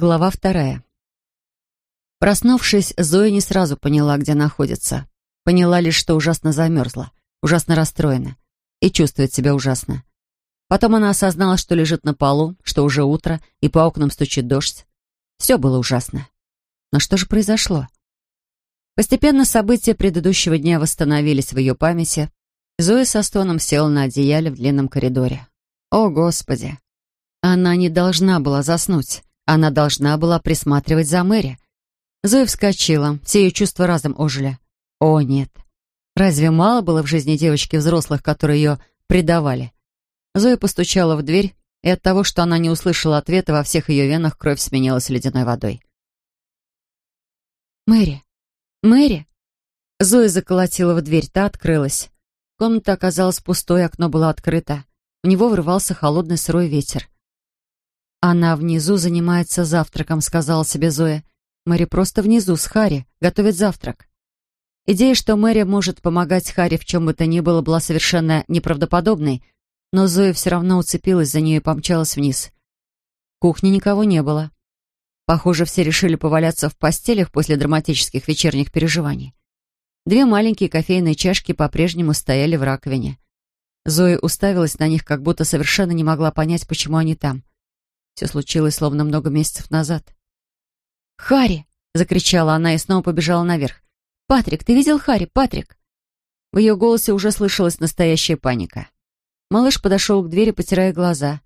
Глава вторая. Проснувшись, Зоя не сразу поняла, где находится. Поняла лишь, что ужасно замерзла, ужасно расстроена и чувствует себя ужасно. Потом она осознала, что лежит на полу, что уже утро, и по окнам стучит дождь. Все было ужасно. Но что же произошло? Постепенно события предыдущего дня восстановились в ее памяти. Зоя со стоном села на одеяле в длинном коридоре. О, Господи! Она не должна была заснуть. Она должна была присматривать за Мэри. Зоя вскочила, все ее чувства разом ожили. О, нет. Разве мало было в жизни девочки взрослых, которые ее предавали? Зоя постучала в дверь, и от того, что она не услышала ответа, во всех ее венах кровь сменилась ледяной водой. «Мэри! Мэри!» Зоя заколотила в дверь, та открылась. Комната оказалась пустой, окно было открыто. В него врывался холодный сырой ветер. «Она внизу занимается завтраком», — сказала себе Зоя. «Мэри просто внизу, с Харри, готовит завтрак». Идея, что Мэри может помогать Харри в чем бы то ни было, была совершенно неправдоподобной, но Зоя все равно уцепилась за нее и помчалась вниз. В кухне никого не было. Похоже, все решили поваляться в постелях после драматических вечерних переживаний. Две маленькие кофейные чашки по-прежнему стояли в раковине. Зоя уставилась на них, как будто совершенно не могла понять, почему они там. Все случилось словно много месяцев назад. «Харри!» — закричала она и снова побежала наверх. «Патрик, ты видел Харри? Патрик!» В ее голосе уже слышалась настоящая паника. Малыш подошел к двери, потирая глаза.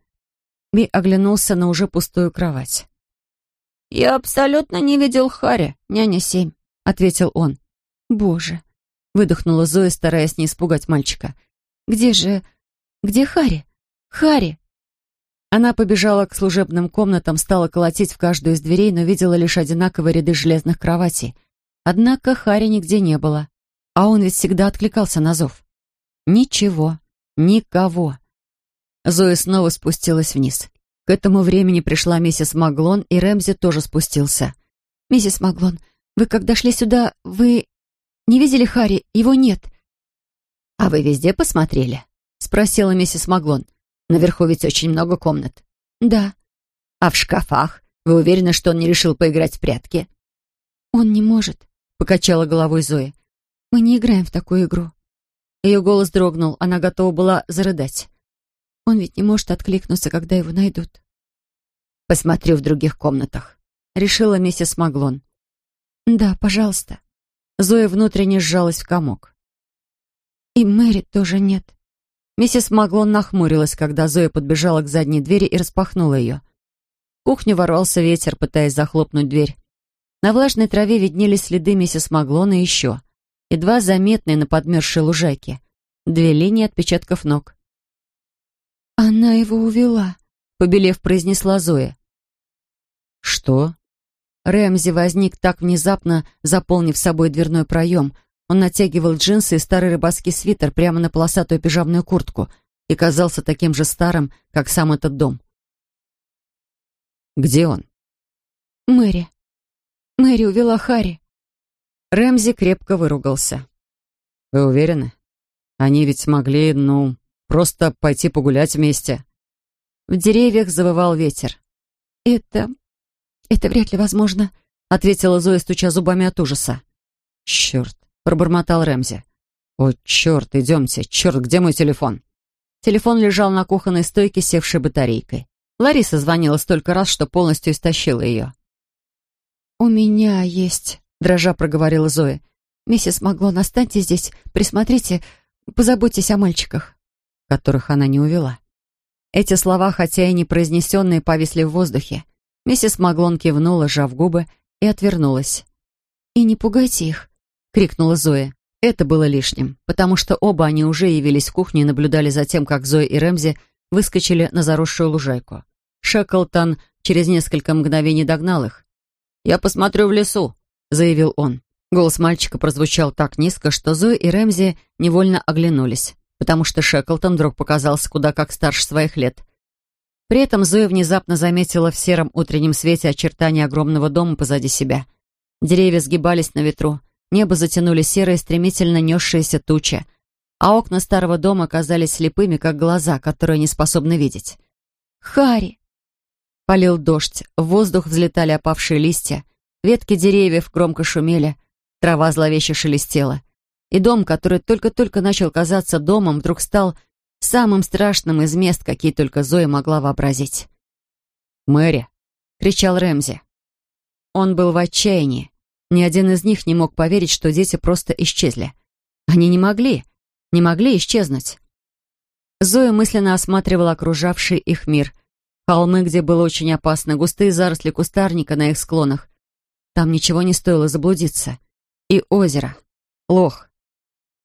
Би оглянулся на уже пустую кровать. «Я абсолютно не видел Харри, няня семь», — ответил он. «Боже!» — выдохнула Зоя, стараясь не испугать мальчика. «Где же... где Харри? Харри!» Она побежала к служебным комнатам, стала колотить в каждую из дверей, но видела лишь одинаковые ряды железных кроватей. Однако Хари нигде не было. А он ведь всегда откликался на зов. Ничего. Никого. Зоя снова спустилась вниз. К этому времени пришла миссис Маглон, и Рэмзи тоже спустился. «Миссис Маглон, вы когда шли сюда, вы не видели Хари? Его нет». «А вы везде посмотрели?» — спросила миссис Маглон. Наверху ведь очень много комнат. Да. А в шкафах? Вы уверены, что он не решил поиграть в прятки? Он не может, покачала головой Зоя. Мы не играем в такую игру. Ее голос дрогнул, она готова была зарыдать. Он ведь не может откликнуться, когда его найдут. Посмотрю в других комнатах, решила миссис Маглон. Да, пожалуйста. Зоя внутренне сжалась в комок. И Мэри тоже нет. Миссис Маглон нахмурилась, когда Зоя подбежала к задней двери и распахнула ее. В кухню ворвался ветер, пытаясь захлопнуть дверь. На влажной траве виднелись следы миссис Маглона и еще. Едва заметные на подмерзшей лужайке. Две линии отпечатков ног. «Она его увела», — побелев, произнесла Зоя. «Что?» Рэмзи возник так внезапно, заполнив собой дверной проем, он натягивал джинсы и старый рыбацкий свитер прямо на полосатую пижамную куртку и казался таким же старым, как сам этот дом. «Где он?» «Мэри. Мэри увела Харри». Рэмзи крепко выругался. «Вы уверены? Они ведь могли, ну, просто пойти погулять вместе». В деревьях завывал ветер. «Это... это вряд ли возможно», — ответила Зоя, стуча зубами от ужаса. «Черт, — пробормотал Рэмзи. «О, черт, идемте. Черт, где мой телефон?» Телефон лежал на кухонной стойке, севшей батарейкой. Лариса звонила столько раз, что полностью истощила ее. «У меня есть», — дрожа проговорила Зоя. «Миссис Маглон, останьтесь здесь, присмотрите, позаботьтесь о мальчиках», которых она не увела. Эти слова, хотя и не произнесенные, повисли в воздухе. Миссис Маглон кивнула, сжав губы, и отвернулась. «И не пугайте их. — крикнула Зоя. Это было лишним, потому что оба они уже явились в кухню и наблюдали за тем, как Зоя и Рэмзи выскочили на заросшую лужайку. Шеклтон через несколько мгновений догнал их. «Я посмотрю в лесу», — заявил он. Голос мальчика прозвучал так низко, что Зоя и Рэмзи невольно оглянулись, потому что Шеклтон вдруг показался куда как старше своих лет. При этом Зоя внезапно заметила в сером утреннем свете очертания огромного дома позади себя. Деревья сгибались на ветру, Небо затянули серые, стремительно несшиеся тучи, а окна старого дома казались слепыми, как глаза, которые не способны видеть. «Харри!» Полил дождь, в воздух взлетали опавшие листья, ветки деревьев громко шумели, трава зловеще шелестела. И дом, который только-только начал казаться домом, вдруг стал самым страшным из мест, какие только Зоя могла вообразить. «Мэри!» — кричал Рэмзи. Он был в отчаянии. Ни один из них не мог поверить, что дети просто исчезли. Они не могли, не могли исчезнуть. Зоя мысленно осматривала окружавший их мир. Холмы, где было очень опасно, густые заросли кустарника на их склонах. Там ничего не стоило заблудиться. И озеро. Лох.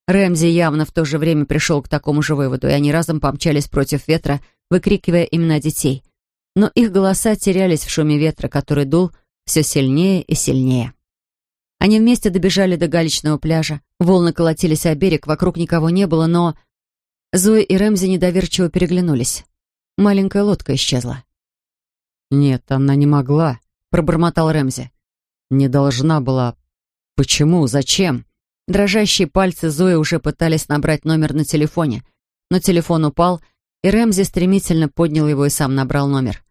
Рэмзи явно в то же время пришел к такому же выводу, и они разом помчались против ветра, выкрикивая имена детей. Но их голоса терялись в шуме ветра, который дул все сильнее и сильнее. Они вместе добежали до галечного пляжа. Волны колотились о берег, вокруг никого не было, но... Зоя и Рэмзи недоверчиво переглянулись. Маленькая лодка исчезла. «Нет, она не могла», — пробормотал Рэмзи. «Не должна была. Почему? Зачем?» Дрожащие пальцы Зои уже пытались набрать номер на телефоне, но телефон упал, и Рэмзи стремительно поднял его и сам набрал номер.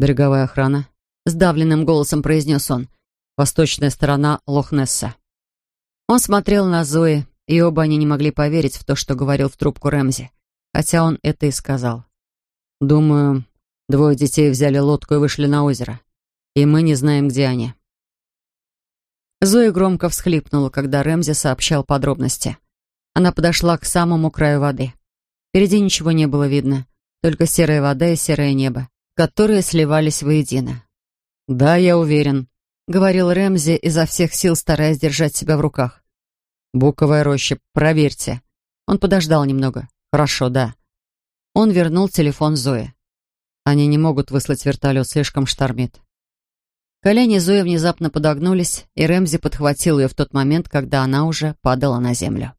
«Береговая охрана», — сдавленным голосом произнес он. «Восточная сторона Лохнесса». Он смотрел на Зои, и оба они не могли поверить в то, что говорил в трубку Рэмзи, хотя он это и сказал. Думаю, двое детей взяли лодку и вышли на озеро. И мы не знаем, где они. Зоя громко всхлипнула, когда Рэмзи сообщал подробности. Она подошла к самому краю воды. Впереди ничего не было видно, только серая вода и серое небо, которые сливались воедино. «Да, я уверен», — говорил Рэмзи, изо всех сил стараясь держать себя в руках. «Буковая роща, проверьте». Он подождал немного. «Хорошо, да». Он вернул телефон Зои. Они не могут выслать вертолет, слишком штормит. Колени Зои внезапно подогнулись, и Рэмзи подхватил ее в тот момент, когда она уже падала на землю.